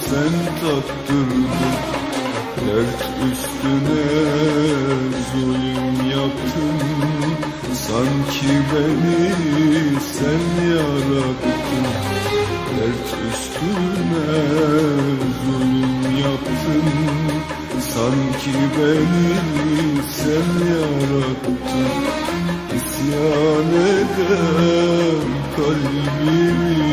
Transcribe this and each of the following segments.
sen taktırdın Dert üstüne zulüm yaptın. Sanki beni sen yarattın. Dert üstüne zulüm yaptın. Sanki beni sen yarattın. İsyan eden kalbimi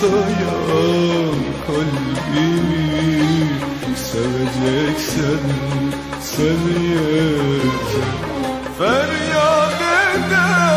susayan kalbimi Seveceksen sev yeter Feryat eden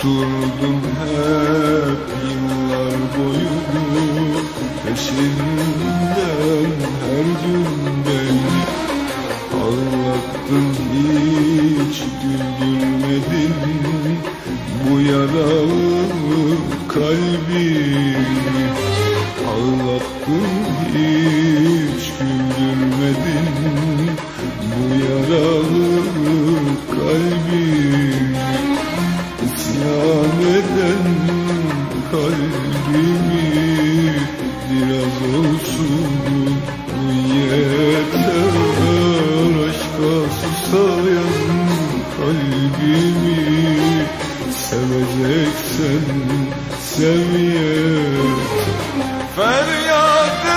Koşturdum hep yıllar boyu. Peşinden her gün beni Ağlattın. Hiç güldürmedin. Bu yaralı kalbimi Ağlattın. Hiç güldürmedin. Bu yaralı kalbimi Rabbimi seveceksen sev Feryat